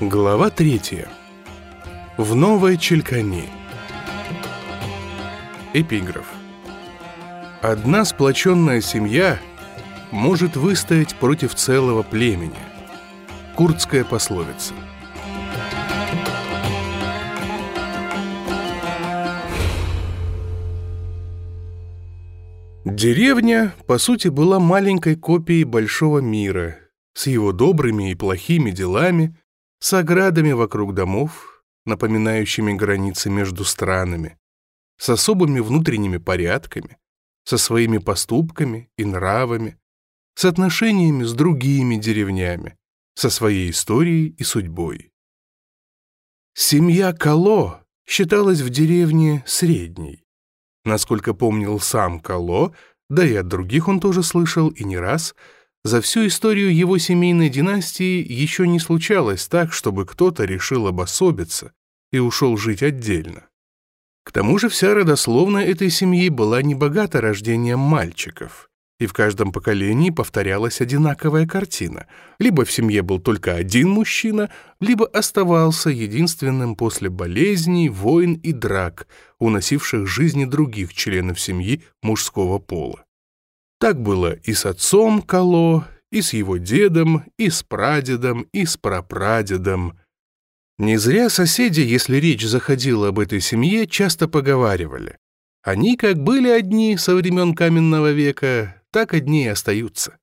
Глава третья. В Новой Челькани. Эпиграф. Одна сплоченная семья может выстоять против целого племени. Курдская пословица. Деревня, по сути, была маленькой копией большого мира, с его добрыми и плохими делами, с оградами вокруг домов, напоминающими границы между странами, с особыми внутренними порядками, со своими поступками и нравами, с отношениями с другими деревнями, со своей историей и судьбой. Семья Кало считалась в деревне средней. Насколько помнил сам Кало, да и от других он тоже слышал и не раз – за всю историю его семейной династии еще не случалось так, чтобы кто-то решил обособиться и ушел жить отдельно. К тому же вся родословная этой семьи была небогата рождением мальчиков, и в каждом поколении повторялась одинаковая картина. Либо в семье был только один мужчина, либо оставался единственным после болезней, войн и драк, уносивших жизни других членов семьи мужского пола. Так было и с отцом Кало, и с его дедом, и с прадедом, и с прапрадедом. Не зря соседи, если речь заходила об этой семье, часто поговаривали. Они как были одни со времен каменного века, так одни и остаются.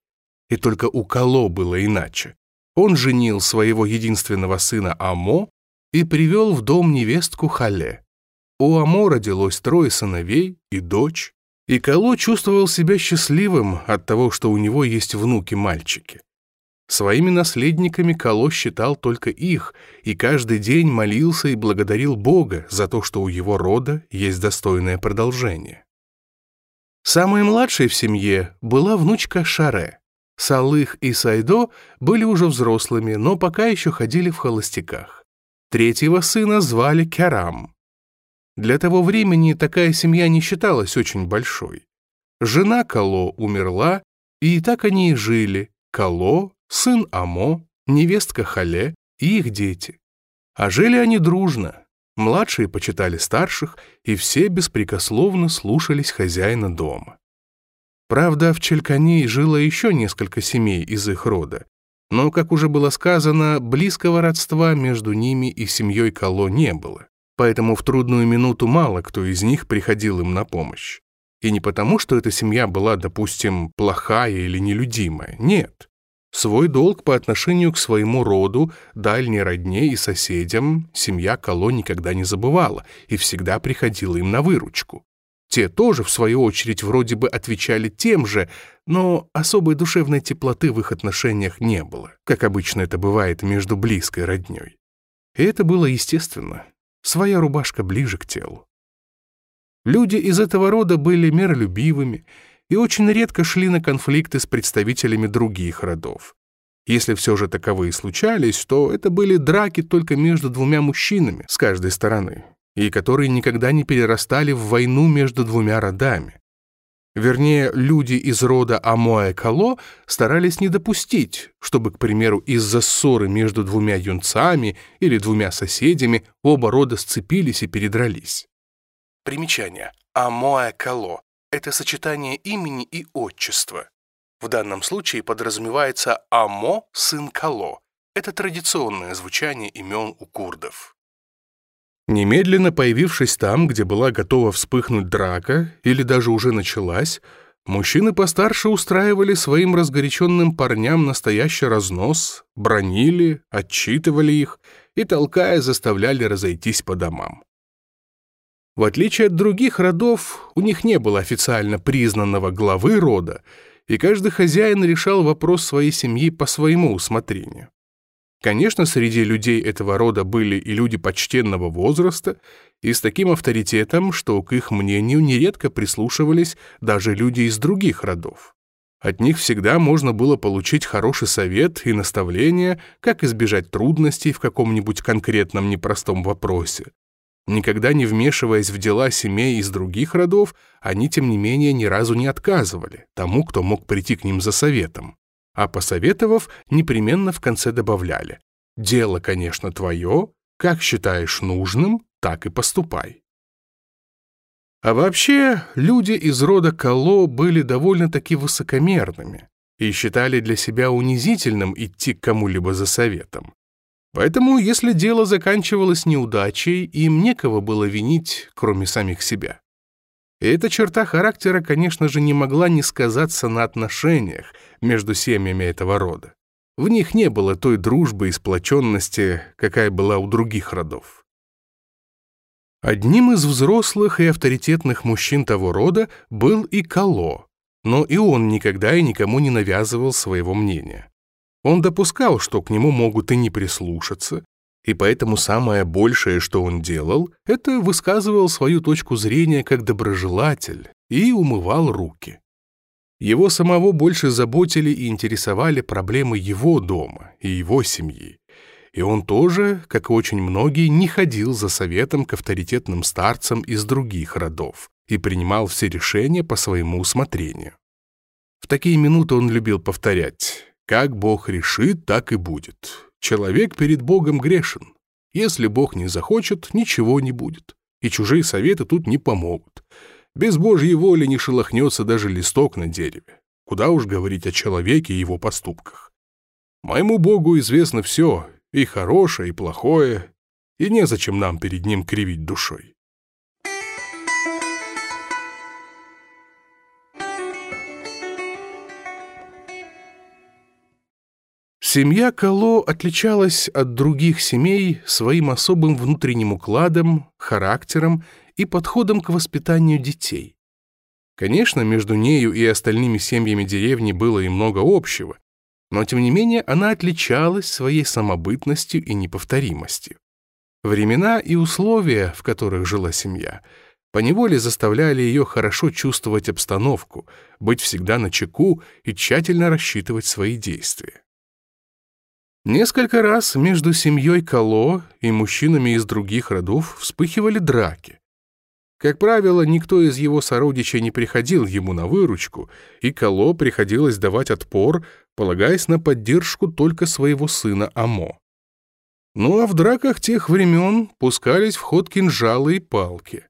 И только у Кало было иначе. Он женил своего единственного сына Амо и привел в дом невестку Хале. У Амо родилось трое сыновей и дочь, и Кало чувствовал себя счастливым от того, что у него есть внуки-мальчики. Своими наследниками Кало считал только их, и каждый день молился и благодарил Бога за то, что у его рода есть достойное продолжение. Самой младшей в семье была внучка Шаре. Салых и Сайдо были уже взрослыми, но пока еще ходили в холостяках. Третьего сына звали Керам. Для того времени такая семья не считалась очень большой. Жена Кало умерла, и так они и жили. Кало, сын Амо, невестка Хале и их дети. А жили они дружно. Младшие почитали старших, и все беспрекословно слушались хозяина дома. Правда, в Челькане жило еще несколько семей из их рода, но, как уже было сказано, близкого родства между ними и семьей Кало не было поэтому в трудную минуту мало кто из них приходил им на помощь. И не потому, что эта семья была, допустим, плохая или нелюдимая, нет. Свой долг по отношению к своему роду, дальней родне и соседям семья Коло никогда не забывала и всегда приходила им на выручку. Те тоже, в свою очередь, вроде бы отвечали тем же, но особой душевной теплоты в их отношениях не было, как обычно это бывает между близкой роднёй. И это было естественно своя рубашка ближе к телу. Люди из этого рода были миролюбивыми и очень редко шли на конфликты с представителями других родов. Если все же таковые случались, то это были драки только между двумя мужчинами с каждой стороны, и которые никогда не перерастали в войну между двумя родами. Вернее, люди из рода Амоэ-Кало старались не допустить, чтобы, к примеру, из-за ссоры между двумя юнцами или двумя соседями оба рода сцепились и передрались. Примечание. Амоэ-Кало – это сочетание имени и отчества. В данном случае подразумевается Амо – сын Кало. Это традиционное звучание имен у курдов. Немедленно появившись там, где была готова вспыхнуть драка, или даже уже началась, мужчины постарше устраивали своим разгоряченным парням настоящий разнос, бронили, отчитывали их и, толкая, заставляли разойтись по домам. В отличие от других родов, у них не было официально признанного главы рода, и каждый хозяин решал вопрос своей семьи по своему усмотрению. Конечно, среди людей этого рода были и люди почтенного возраста, и с таким авторитетом, что к их мнению нередко прислушивались даже люди из других родов. От них всегда можно было получить хороший совет и наставление, как избежать трудностей в каком-нибудь конкретном непростом вопросе. Никогда не вмешиваясь в дела семей из других родов, они, тем не менее, ни разу не отказывали тому, кто мог прийти к ним за советом а посоветовав, непременно в конце добавляли. Дело, конечно, твое, как считаешь нужным, так и поступай. А вообще, люди из рода Кало были довольно-таки высокомерными и считали для себя унизительным идти к кому-либо за советом. Поэтому, если дело заканчивалось неудачей, им некого было винить, кроме самих себя. И эта черта характера, конечно же, не могла не сказаться на отношениях между семьями этого рода. В них не было той дружбы и сплоченности, какая была у других родов. Одним из взрослых и авторитетных мужчин того рода был и Кало, но и он никогда и никому не навязывал своего мнения. Он допускал, что к нему могут и не прислушаться, и поэтому самое большее, что он делал, это высказывал свою точку зрения как доброжелатель и умывал руки. Его самого больше заботили и интересовали проблемы его дома и его семьи. И он тоже, как и очень многие, не ходил за советом к авторитетным старцам из других родов и принимал все решения по своему усмотрению. В такие минуты он любил повторять «Как Бог решит, так и будет. Человек перед Богом грешен. Если Бог не захочет, ничего не будет, и чужие советы тут не помогут. Без Божьей воли не шелохнется даже листок на дереве. Куда уж говорить о человеке и его поступках. Моему Богу известно все, и хорошее, и плохое, и незачем нам перед Ним кривить душой. Семья Кало отличалась от других семей своим особым внутренним укладом, характером и подходом к воспитанию детей. Конечно, между нею и остальными семьями деревни было и много общего, но тем не менее она отличалась своей самобытностью и неповторимостью. Времена и условия, в которых жила семья, поневоле заставляли ее хорошо чувствовать обстановку, быть всегда на чеку и тщательно рассчитывать свои действия. Несколько раз между семьей Кало и мужчинами из других родов вспыхивали драки, как правило, никто из его сородичей не приходил ему на выручку, и Кало приходилось давать отпор, полагаясь на поддержку только своего сына Амо. Ну а в драках тех времен пускались в ход кинжалы и палки.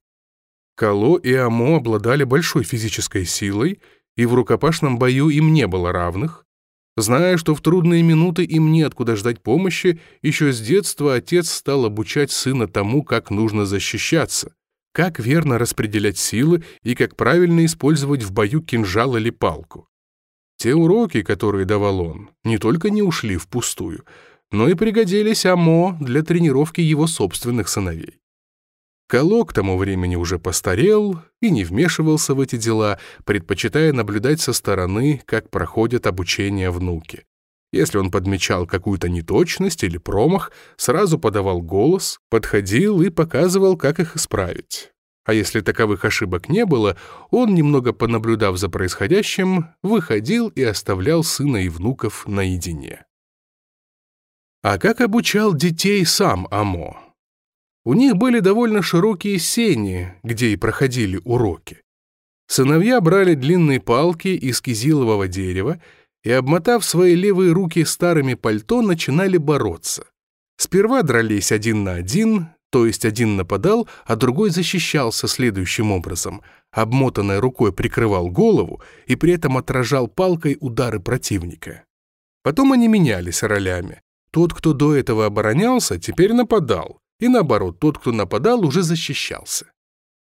Кало и Амо обладали большой физической силой, и в рукопашном бою им не было равных. Зная, что в трудные минуты им неоткуда ждать помощи, еще с детства отец стал обучать сына тому, как нужно защищаться — как верно распределять силы и как правильно использовать в бою кинжал или палку. Те уроки, которые давал он, не только не ушли впустую, но и пригодились Амо для тренировки его собственных сыновей. Кало к тому времени уже постарел и не вмешивался в эти дела, предпочитая наблюдать со стороны, как проходят обучение внуки. Если он подмечал какую-то неточность или промах, сразу подавал голос, подходил и показывал, как их исправить. А если таковых ошибок не было, он, немного понаблюдав за происходящим, выходил и оставлял сына и внуков наедине. А как обучал детей сам Амо? У них были довольно широкие сени, где и проходили уроки. Сыновья брали длинные палки из кизилового дерева и, обмотав свои левые руки старыми пальто, начинали бороться. Сперва дрались один на один, то есть один нападал, а другой защищался следующим образом. Обмотанной рукой прикрывал голову и при этом отражал палкой удары противника. Потом они менялись ролями. Тот, кто до этого оборонялся, теперь нападал, и наоборот, тот, кто нападал, уже защищался.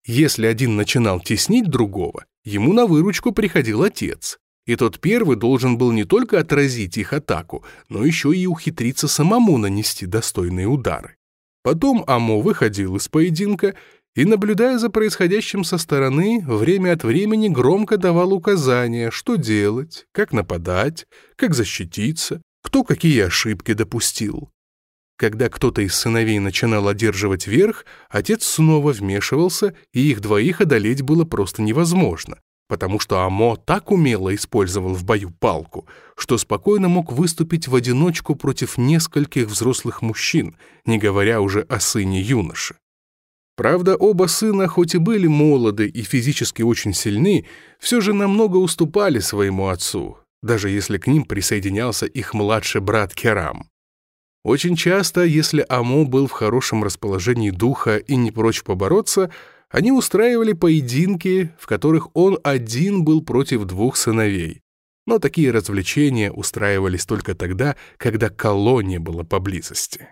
Если один начинал теснить другого, ему на выручку приходил отец, и тот первый должен был не только отразить их атаку, но еще и ухитриться самому нанести достойные удары. Потом Амо выходил из поединка и, наблюдая за происходящим со стороны, время от времени громко давал указания, что делать, как нападать, как защититься, кто какие ошибки допустил. Когда кто-то из сыновей начинал одерживать верх, отец снова вмешивался, и их двоих одолеть было просто невозможно потому что Амо так умело использовал в бою палку, что спокойно мог выступить в одиночку против нескольких взрослых мужчин, не говоря уже о сыне юноши. Правда, оба сына, хоть и были молоды и физически очень сильны, все же намного уступали своему отцу, даже если к ним присоединялся их младший брат Керам. Очень часто, если Амо был в хорошем расположении духа и не прочь побороться, они устраивали поединки, в которых он один был против двух сыновей. Но такие развлечения устраивались только тогда, когда Кало не было поблизости.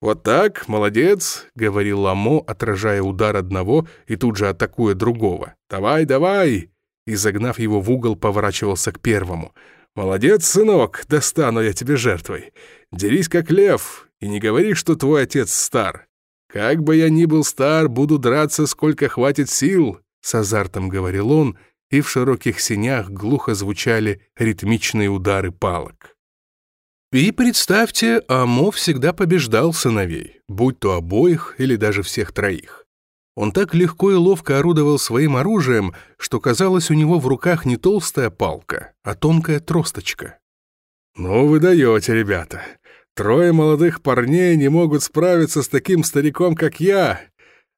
«Вот так, молодец», — говорил Ламо, отражая удар одного и тут же атакуя другого. «Давай, давай!» И, загнав его в угол, поворачивался к первому. «Молодец, сынок, достану я тебе жертвой. Дерись как лев, и не говори, что твой отец стар. Как бы я ни был стар, буду драться, сколько хватит сил», — с азартом говорил он, и в широких синях глухо звучали ритмичные удары палок. И представьте, Амо всегда побеждал сыновей, будь то обоих или даже всех троих. Он так легко и ловко орудовал своим оружием, что казалось у него в руках не толстая палка, а тонкая тросточка. «Ну вы даете, ребята. Трое молодых парней не могут справиться с таким стариком, как я.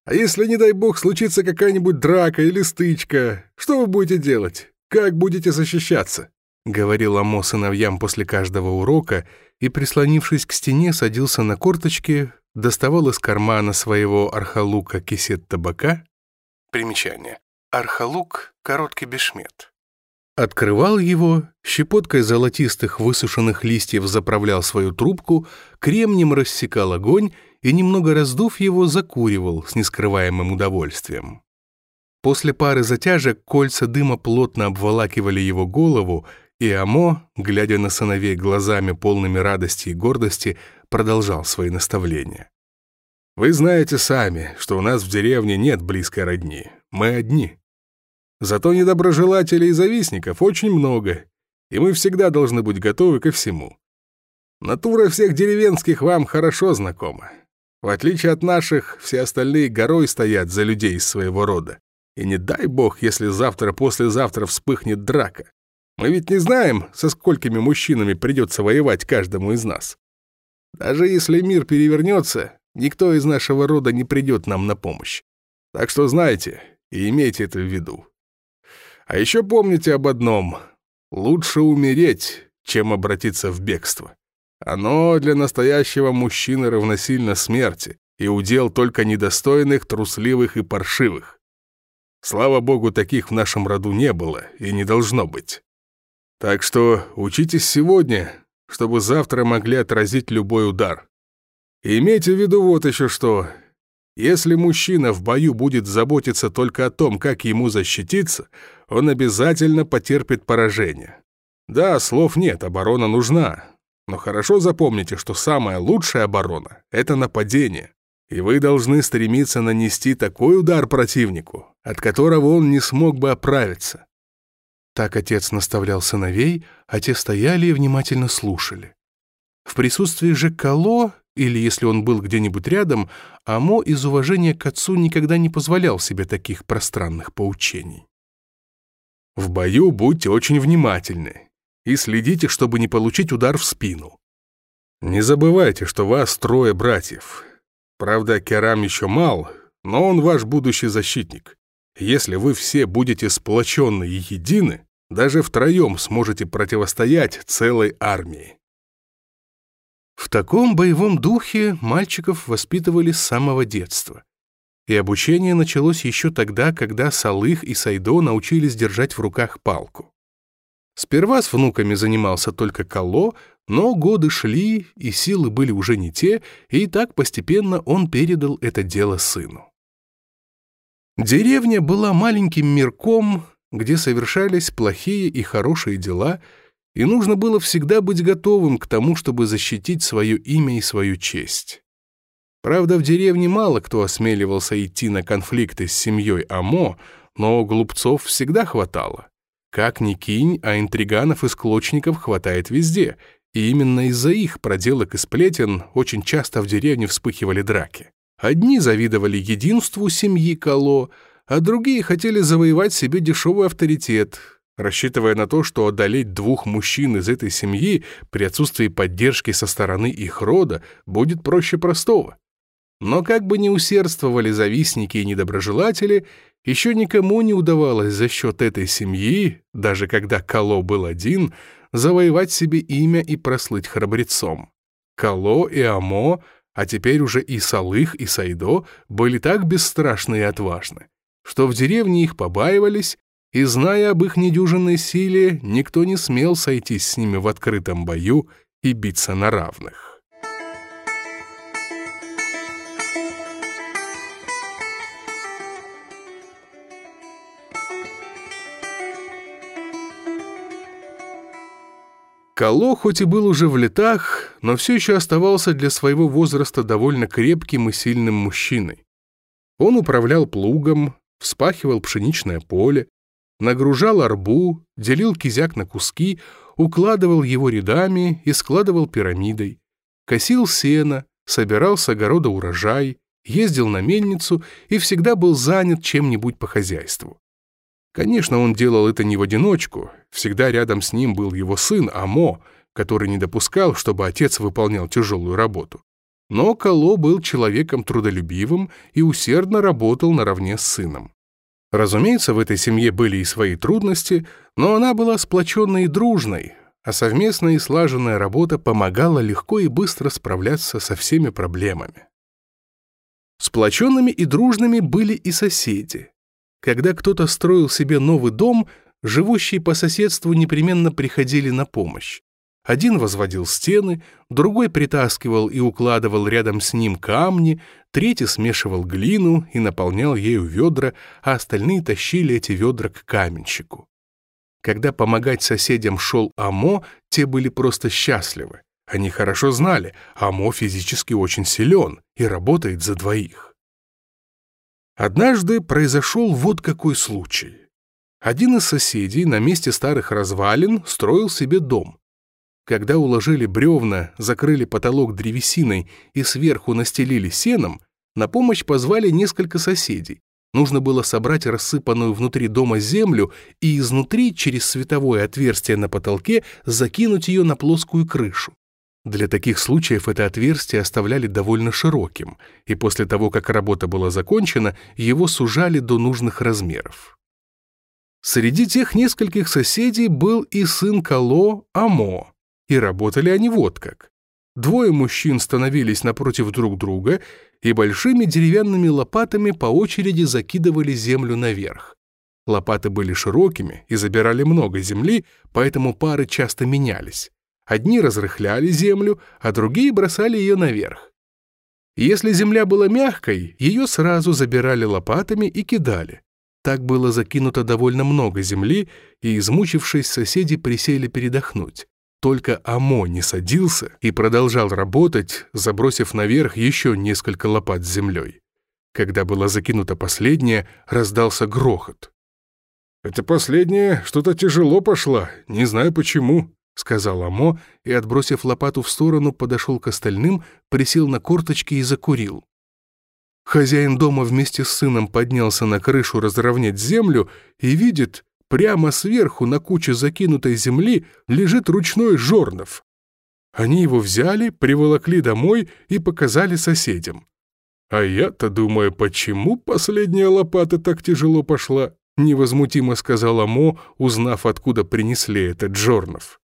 А если, не дай бог, случится какая-нибудь драка или стычка, что вы будете делать? Как будете защищаться?» — говорил Амо сыновьям после каждого урока и, прислонившись к стене, садился на корточки, доставал из кармана своего архалука кисет табака. Примечание. Архалук — короткий бешмет. Открывал его, щепоткой золотистых высушенных листьев заправлял свою трубку, кремнем рассекал огонь и, немного раздув его, закуривал с нескрываемым удовольствием. После пары затяжек кольца дыма плотно обволакивали его голову, и Амо, глядя на сыновей глазами полными радости и гордости, продолжал свои наставления. «Вы знаете сами, что у нас в деревне нет близкой родни. Мы одни. Зато недоброжелателей и завистников очень много, и мы всегда должны быть готовы ко всему. Натура всех деревенских вам хорошо знакома. В отличие от наших, все остальные горой стоят за людей из своего рода. И не дай бог, если завтра-послезавтра вспыхнет драка. Мы ведь не знаем, со сколькими мужчинами придется воевать каждому из нас. Даже если мир перевернется, никто из нашего рода не придет нам на помощь. Так что знайте и имейте это в виду. А еще помните об одном. Лучше умереть, чем обратиться в бегство. Оно для настоящего мужчины равносильно смерти и удел только недостойных, трусливых и паршивых. Слава богу, таких в нашем роду не было и не должно быть. Так что учитесь сегодня, чтобы завтра могли отразить любой удар. Имейте в виду вот еще что. Если мужчина в бою будет заботиться только о том, как ему защититься, он обязательно потерпит поражение. Да, слов нет, оборона нужна. Но хорошо запомните, что самая лучшая оборона — это нападение. И вы должны стремиться нанести такой удар противнику, от которого он не смог бы оправиться. Так отец наставлял сыновей, а те стояли и внимательно слушали. В присутствии же Кало, или если он был где-нибудь рядом, Амо из уважения к отцу никогда не позволял себе таких пространных поучений. В бою будьте очень внимательны и следите, чтобы не получить удар в спину. Не забывайте, что вас трое братьев. Правда, Керам еще мал, но он ваш будущий защитник. Если вы все будете сплоченны и едины, даже втроем сможете противостоять целой армии. В таком боевом духе мальчиков воспитывали с самого детства. И обучение началось еще тогда, когда Салых и Сайдо научились держать в руках палку. Сперва с внуками занимался только Кало, но годы шли, и силы были уже не те, и так постепенно он передал это дело сыну. Деревня была маленьким мирком, где совершались плохие и хорошие дела, и нужно было всегда быть готовым к тому, чтобы защитить свое имя и свою честь. Правда, в деревне мало кто осмеливался идти на конфликты с семьей Амо, но глупцов всегда хватало. Как ни кинь, а интриганов и склочников хватает везде, и именно из-за их проделок и сплетен очень часто в деревне вспыхивали драки. Одни завидовали единству семьи Кало, а другие хотели завоевать себе дешевый авторитет, рассчитывая на то, что одолеть двух мужчин из этой семьи при отсутствии поддержки со стороны их рода будет проще простого. Но как бы ни усердствовали завистники и недоброжелатели, еще никому не удавалось за счет этой семьи, даже когда Кало был один, завоевать себе имя и прослыть храбрецом. Кало и Амо, а теперь уже и Салых, и Сайдо были так бесстрашны и отважны, что в деревне их побаивались, и, зная об их недюжинной силе, никто не смел сойтись с ними в открытом бою и биться на равных. Кало хоть и был уже в летах, но все еще оставался для своего возраста довольно крепким и сильным мужчиной. Он управлял плугом, вспахивал пшеничное поле, нагружал арбу, делил кизяк на куски, укладывал его рядами и складывал пирамидой, косил сено, собирал с огорода урожай, ездил на мельницу и всегда был занят чем-нибудь по хозяйству. Конечно, он делал это не в одиночку. Всегда рядом с ним был его сын Амо, который не допускал, чтобы отец выполнял тяжелую работу. Но Кало был человеком трудолюбивым и усердно работал наравне с сыном. Разумеется, в этой семье были и свои трудности, но она была сплоченной и дружной, а совместная и слаженная работа помогала легко и быстро справляться со всеми проблемами. Сплоченными и дружными были и соседи. Когда кто-то строил себе новый дом, живущие по соседству непременно приходили на помощь. Один возводил стены, другой притаскивал и укладывал рядом с ним камни, третий смешивал глину и наполнял ею ведра, а остальные тащили эти ведра к каменщику. Когда помогать соседям шел Амо, те были просто счастливы. Они хорошо знали, Амо физически очень силен и работает за двоих. Однажды произошел вот какой случай. Один из соседей на месте старых развалин строил себе дом. Когда уложили бревна, закрыли потолок древесиной и сверху настелили сеном, на помощь позвали несколько соседей. Нужно было собрать рассыпанную внутри дома землю и изнутри через световое отверстие на потолке закинуть ее на плоскую крышу. Для таких случаев это отверстие оставляли довольно широким, и после того, как работа была закончена, его сужали до нужных размеров. Среди тех нескольких соседей был и сын Кало Амо, и работали они вот как. Двое мужчин становились напротив друг друга и большими деревянными лопатами по очереди закидывали землю наверх. Лопаты были широкими и забирали много земли, поэтому пары часто менялись. Одни разрыхляли землю, а другие бросали ее наверх. Если земля была мягкой, ее сразу забирали лопатами и кидали. Так было закинуто довольно много земли, и, измучившись, соседи присели передохнуть. Только Амо не садился и продолжал работать, забросив наверх еще несколько лопат с землей. Когда была закинута последняя, раздался грохот. «Это последняя что-то тяжело пошла, не знаю почему», — сказал Амо и, отбросив лопату в сторону, подошел к остальным, присел на корточки и закурил. Хозяин дома вместе с сыном поднялся на крышу разровнять землю и видит, прямо сверху на куче закинутой земли лежит ручной жорнов. Они его взяли, приволокли домой и показали соседям. «А я-то думаю, почему последняя лопата так тяжело пошла?» — невозмутимо сказал Амо, узнав, откуда принесли этот жорнов.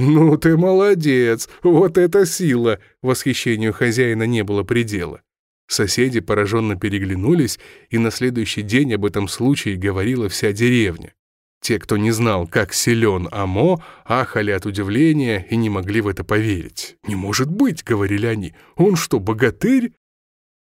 «Ну ты молодец! Вот это сила!» Восхищению хозяина не было предела. Соседи пораженно переглянулись, и на следующий день об этом случае говорила вся деревня. Те, кто не знал, как силен Амо, ахали от удивления и не могли в это поверить. «Не может быть!» — говорили они. «Он что, богатырь?»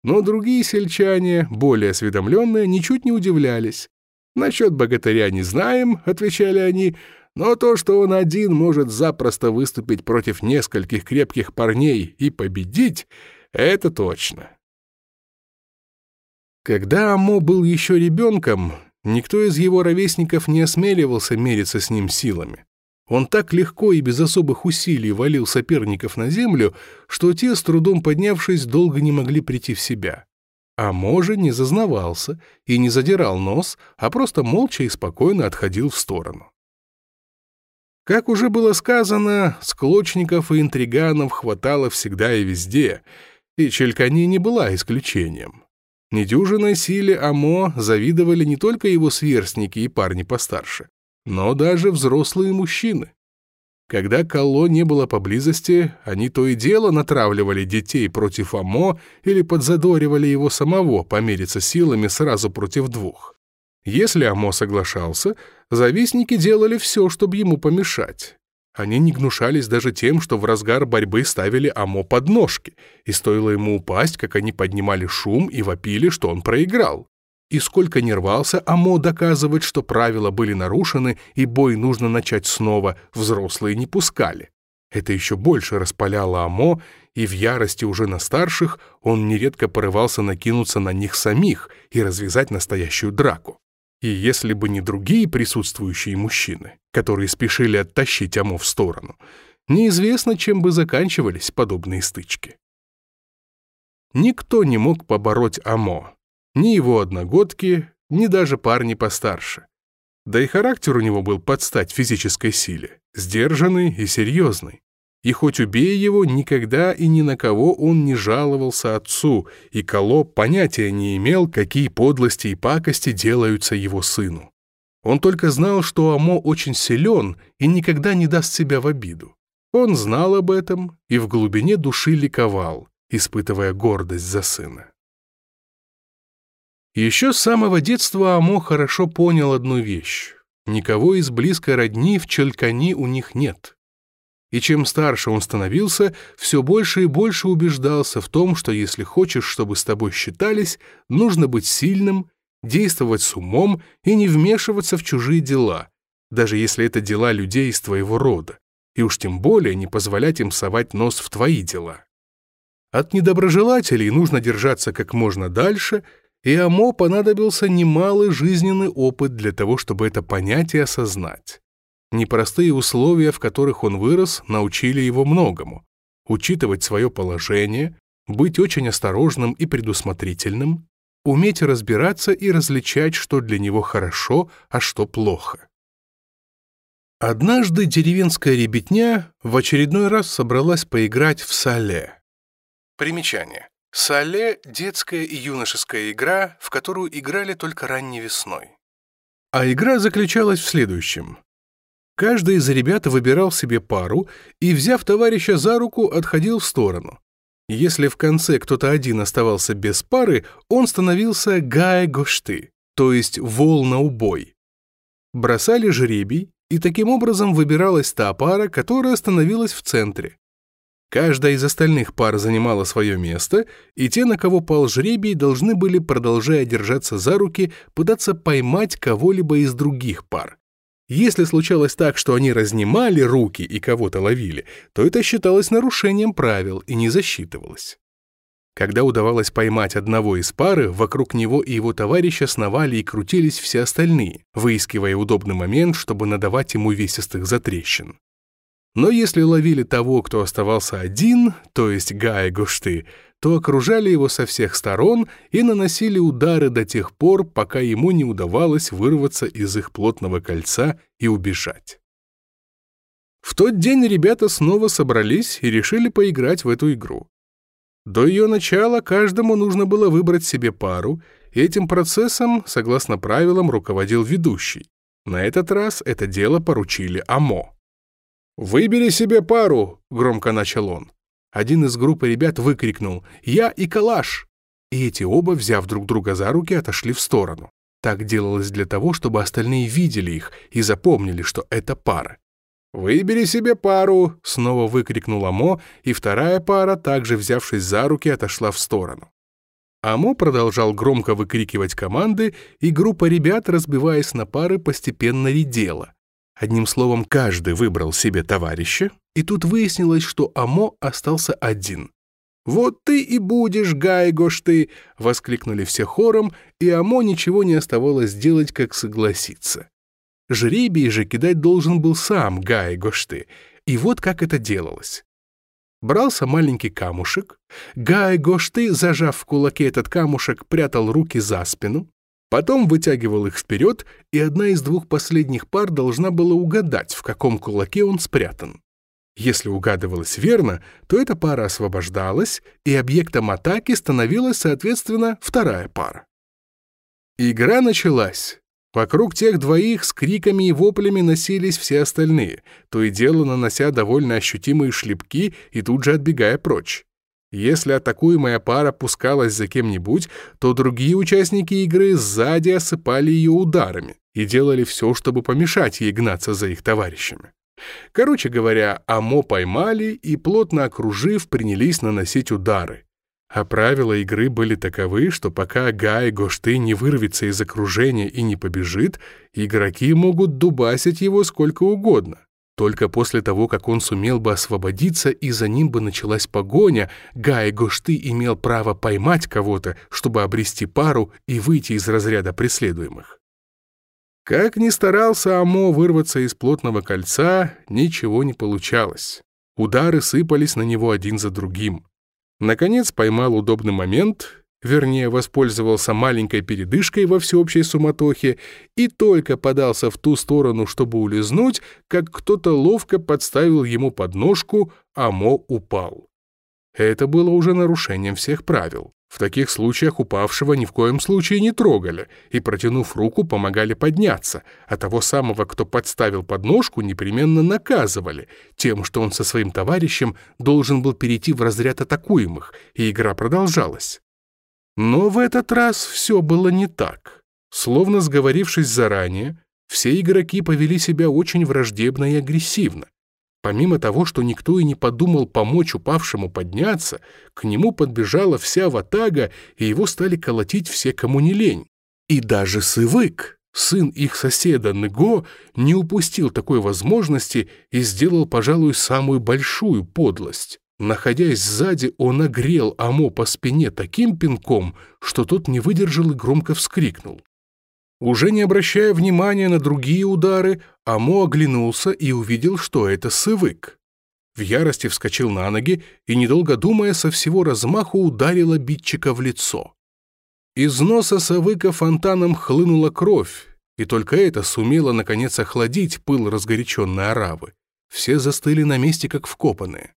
Но другие сельчане, более осведомленные, ничуть не удивлялись. «Насчет богатыря не знаем», — отвечали они, но то, что он один может запросто выступить против нескольких крепких парней и победить, это точно. Когда Амо был еще ребенком, никто из его ровесников не осмеливался мериться с ним силами. Он так легко и без особых усилий валил соперников на землю, что те, с трудом поднявшись, долго не могли прийти в себя. А Може не зазнавался и не задирал нос, а просто молча и спокойно отходил в сторону. Как уже было сказано, склочников и интриганов хватало всегда и везде, и Челькани не была исключением. Недюжиной силе Амо завидовали не только его сверстники и парни постарше, но даже взрослые мужчины. Когда Калло не было поблизости, они то и дело натравливали детей против Амо или подзадоривали его самого помериться силами сразу против двух. Если Амо соглашался, завистники делали все, чтобы ему помешать. Они не гнушались даже тем, что в разгар борьбы ставили Амо под ножки, и стоило ему упасть, как они поднимали шум и вопили, что он проиграл. И сколько не рвался Амо доказывать, что правила были нарушены и бой нужно начать снова, взрослые не пускали. Это еще больше распаляло Амо, и в ярости уже на старших он нередко порывался накинуться на них самих и развязать настоящую драку. И если бы не другие присутствующие мужчины, которые спешили оттащить Амо в сторону, неизвестно, чем бы заканчивались подобные стычки. Никто не мог побороть Амо, ни его одногодки, ни даже парни постарше. Да и характер у него был под стать физической силе, сдержанный и серьезный. И хоть убей его, никогда и ни на кого он не жаловался отцу, и Колоб понятия не имел, какие подлости и пакости делаются его сыну. Он только знал, что Амо очень силен и никогда не даст себя в обиду. Он знал об этом и в глубине души ликовал, испытывая гордость за сына. Еще с самого детства Амо хорошо понял одну вещь. Никого из близкой родни в Челькани у них нет. И чем старше он становился, все больше и больше убеждался в том, что если хочешь, чтобы с тобой считались, нужно быть сильным, действовать с умом и не вмешиваться в чужие дела, даже если это дела людей из твоего рода, и уж тем более не позволять им совать нос в твои дела. От недоброжелателей нужно держаться как можно дальше – и Амо понадобился немалый жизненный опыт для того, чтобы это понять и осознать. Непростые условия, в которых он вырос, научили его многому. Учитывать свое положение, быть очень осторожным и предусмотрительным, уметь разбираться и различать, что для него хорошо, а что плохо. Однажды деревенская ребятня в очередной раз собралась поиграть в сале. Примечание. Сале – детская и юношеская игра, в которую играли только ранней весной. А игра заключалась в следующем. Каждый из ребят выбирал себе пару и, взяв товарища за руку, отходил в сторону. Если в конце кто-то один оставался без пары, он становился гай-гошты, то есть вол на убой. Бросали жребий, и таким образом выбиралась та пара, которая становилась в центре. Каждая из остальных пар занимала свое место, и те, на кого пал жребий, должны были, продолжая держаться за руки, пытаться поймать кого-либо из других пар. Если случалось так, что они разнимали руки и кого-то ловили, то это считалось нарушением правил и не засчитывалось. Когда удавалось поймать одного из пары, вокруг него и его товарища сновали и крутились все остальные, выискивая удобный момент, чтобы надавать ему весистых затрещин. Но если ловили того, кто оставался один, то есть Гая Гушты, то окружали его со всех сторон и наносили удары до тех пор, пока ему не удавалось вырваться из их плотного кольца и убежать. В тот день ребята снова собрались и решили поиграть в эту игру. До ее начала каждому нужно было выбрать себе пару, и этим процессом, согласно правилам, руководил ведущий. На этот раз это дело поручили Амо. «Выбери себе пару!» — громко начал он. Один из группы ребят выкрикнул «Я и Калаш!» И эти оба, взяв друг друга за руки, отошли в сторону. Так делалось для того, чтобы остальные видели их и запомнили, что это пара. «Выбери себе пару!» — снова выкрикнул Амо, и вторая пара, также взявшись за руки, отошла в сторону. Амо продолжал громко выкрикивать команды, и группа ребят, разбиваясь на пары, постепенно редела. Одним словом, каждый выбрал себе товарища, и тут выяснилось, что Амо остался один. «Вот ты и будешь, Гайгош ты!» — воскликнули все хором, и Амо ничего не оставалось делать, как согласиться. Жребий же кидать должен был сам Гайгош ты, и вот как это делалось. Брался маленький камушек, Гайгош ты, зажав в кулаке этот камушек, прятал руки за спину, Потом вытягивал их вперед, и одна из двух последних пар должна была угадать, в каком кулаке он спрятан. Если угадывалось верно, то эта пара освобождалась, и объектом атаки становилась, соответственно, вторая пара. Игра началась. Вокруг тех двоих с криками и воплями носились все остальные, то и дело нанося довольно ощутимые шлепки и тут же отбегая прочь. Если атакуемая пара пускалась за кем-нибудь, то другие участники игры сзади осыпали ее ударами и делали все, чтобы помешать ей гнаться за их товарищами. Короче говоря, Амо поймали и, плотно окружив, принялись наносить удары. А правила игры были таковы, что пока Гай Гошты не вырвется из окружения и не побежит, игроки могут дубасить его сколько угодно. Только после того, как он сумел бы освободиться и за ним бы началась погоня, Гай Гошты имел право поймать кого-то, чтобы обрести пару и выйти из разряда преследуемых. Как ни старался Амо вырваться из плотного кольца, ничего не получалось. Удары сыпались на него один за другим. Наконец поймал удобный момент, вернее, воспользовался маленькой передышкой во всеобщей суматохе и только подался в ту сторону, чтобы улизнуть, как кто-то ловко подставил ему подножку, а Мо упал. Это было уже нарушением всех правил. В таких случаях упавшего ни в коем случае не трогали и, протянув руку, помогали подняться, а того самого, кто подставил подножку, непременно наказывали тем, что он со своим товарищем должен был перейти в разряд атакуемых, и игра продолжалась. Но в этот раз все было не так. Словно сговорившись заранее, все игроки повели себя очень враждебно и агрессивно. Помимо того, что никто и не подумал помочь упавшему подняться, к нему подбежала вся ватага, и его стали колотить все, кому не лень. И даже Сывык, сын их соседа Ныго, не упустил такой возможности и сделал, пожалуй, самую большую подлость. Находясь сзади, он огрел Амо по спине таким пинком, что тот не выдержал и громко вскрикнул. Уже не обращая внимания на другие удары, Амо оглянулся и увидел, что это Сывык. В ярости вскочил на ноги и, недолго думая, со всего размаху ударил обидчика в лицо. Из носа Савыка фонтаном хлынула кровь, и только это сумело, наконец, охладить пыл разгоряченной оравы. Все застыли на месте, как вкопанные.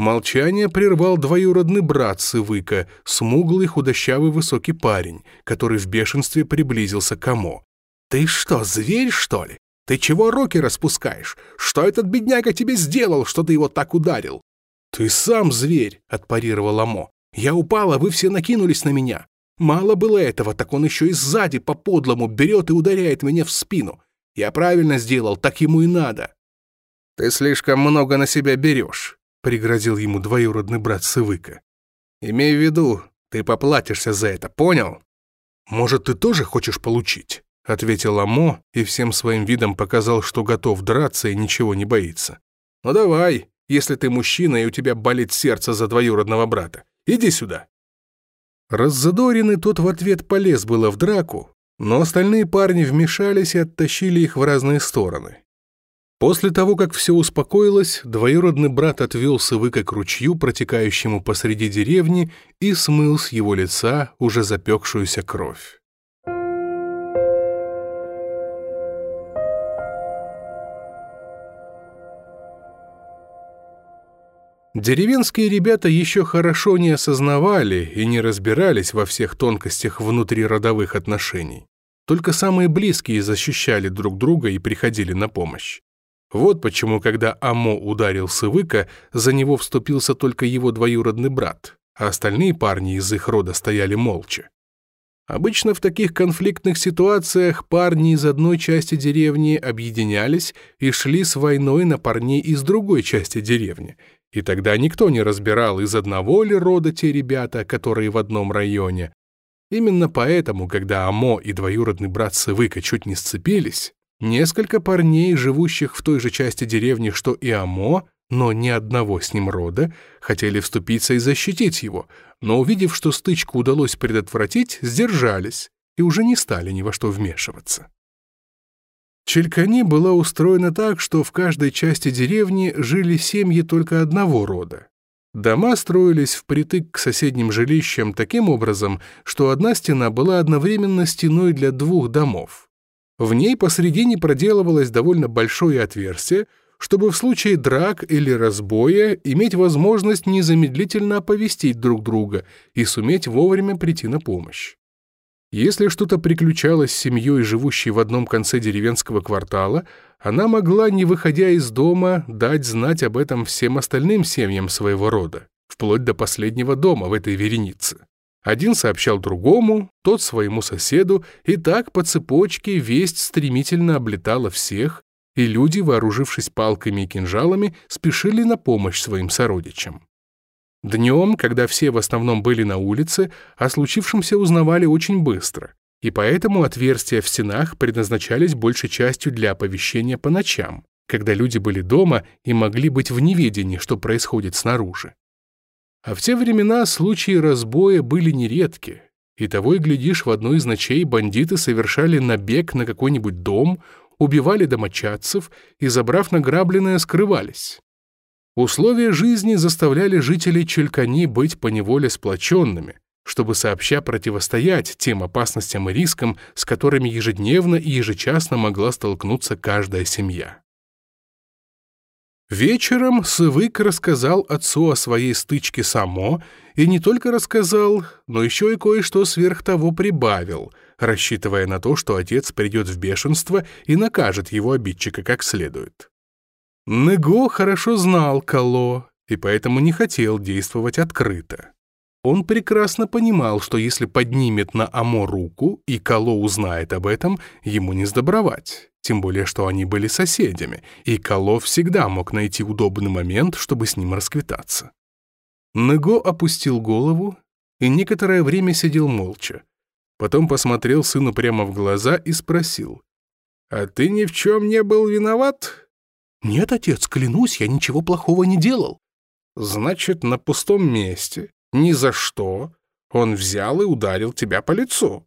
Молчание прервал двоюродный брат Сывыка, смуглый худощавый высокий парень, который в бешенстве приблизился к Амо. «Ты что, зверь, что ли? Ты чего руки распускаешь? Что этот бедняга тебе сделал, что ты его так ударил?» «Ты сам зверь», — отпарировал Амо. «Я упал, а вы все накинулись на меня. Мало было этого, так он еще и сзади по-подлому берет и ударяет меня в спину. Я правильно сделал, так ему и надо». «Ты слишком много на себя берешь», — пригрозил ему двоюродный брат Сывыка. «Имей в виду, ты поплатишься за это, понял?» «Может, ты тоже хочешь получить?» — ответил Амо и всем своим видом показал, что готов драться и ничего не боится. «Ну давай, если ты мужчина и у тебя болит сердце за двоюродного брата. Иди сюда». Раззадоренный тот в ответ полез было в драку, но остальные парни вмешались и оттащили их в разные стороны. После того, как все успокоилось, двоюродный брат отвел Сывыка к ручью, протекающему посреди деревни, и смыл с его лица уже запекшуюся кровь. Деревенские ребята еще хорошо не осознавали и не разбирались во всех тонкостях внутриродовых отношений. Только самые близкие защищали друг друга и приходили на помощь. Вот почему, когда Амо ударил Сывыка, за него вступился только его двоюродный брат, а остальные парни из их рода стояли молча. Обычно в таких конфликтных ситуациях парни из одной части деревни объединялись и шли с войной на парней из другой части деревни, и тогда никто не разбирал, из одного ли рода те ребята, которые в одном районе. Именно поэтому, когда Амо и двоюродный брат Сывыка чуть не сцепились, Несколько парней, живущих в той же части деревни, что и Амо, но ни одного с ним рода, хотели вступиться и защитить его, но увидев, что стычку удалось предотвратить, сдержались и уже не стали ни во что вмешиваться. Челькани была устроена так, что в каждой части деревни жили семьи только одного рода. Дома строились впритык к соседним жилищам таким образом, что одна стена была одновременно стеной для двух домов. В ней посредине проделывалось довольно большое отверстие, чтобы в случае драк или разбоя иметь возможность незамедлительно оповестить друг друга и суметь вовремя прийти на помощь. Если что-то приключалось с семьей, живущей в одном конце деревенского квартала, она могла, не выходя из дома, дать знать об этом всем остальным семьям своего рода, вплоть до последнего дома в этой веренице. Один сообщал другому, тот своему соседу, и так по цепочке весть стремительно облетала всех, и люди, вооружившись палками и кинжалами, спешили на помощь своим сородичам. Днем, когда все в основном были на улице, о случившемся узнавали очень быстро, и поэтому отверстия в стенах предназначались большей частью для оповещения по ночам, когда люди были дома и могли быть в неведении, что происходит снаружи. А в те времена случаи разбоя были нередки, и того и глядишь, в одной из ночей бандиты совершали набег на какой-нибудь дом, убивали домочадцев и, забрав награбленное, скрывались. Условия жизни заставляли жителей Челькани быть поневоле сплоченными, чтобы сообща противостоять тем опасностям и рискам, с которыми ежедневно и ежечасно могла столкнуться каждая семья. Вечером Сывык рассказал отцу о своей стычке само, и не только рассказал, но еще и кое-что сверх того прибавил, рассчитывая на то, что отец придет в бешенство и накажет его обидчика как следует. Него хорошо знал Кало и поэтому не хотел действовать открыто. Он прекрасно понимал, что если поднимет на Амо руку, и Кало узнает об этом, ему не сдобровать. Тем более, что они были соседями, и Кало всегда мог найти удобный момент, чтобы с ним расквитаться. Него опустил голову и некоторое время сидел молча. Потом посмотрел сыну прямо в глаза и спросил. «А ты ни в чем не был виноват?» «Нет, отец, клянусь, я ничего плохого не делал». «Значит, на пустом месте, ни за что, он взял и ударил тебя по лицу».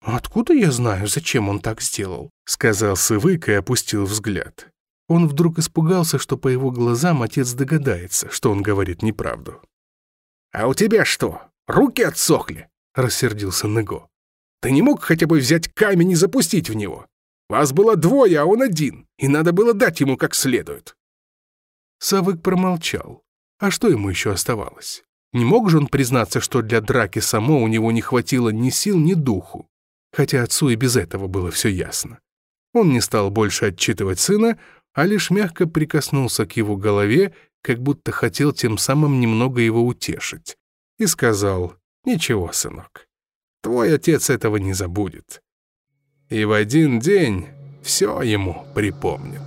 «Откуда я знаю, зачем он так сделал?» — сказал Сывык и опустил взгляд. Он вдруг испугался, что по его глазам отец догадается, что он говорит неправду. «А у тебя что, руки отсохли?» — рассердился Nego. «Ты не мог хотя бы взять камень и запустить в него? Вас было двое, а он один, и надо было дать ему как следует». Савык промолчал. А что ему еще оставалось? Не мог же он признаться, что для драки само у него не хватило ни сил, ни духу? Хотя отцу и без этого было все ясно. Он не стал больше отчитывать сына, а лишь мягко прикоснулся к его голове, как будто хотел тем самым немного его утешить, и сказал, «Ничего, сынок, твой отец этого не забудет и в один день все ему припомнит.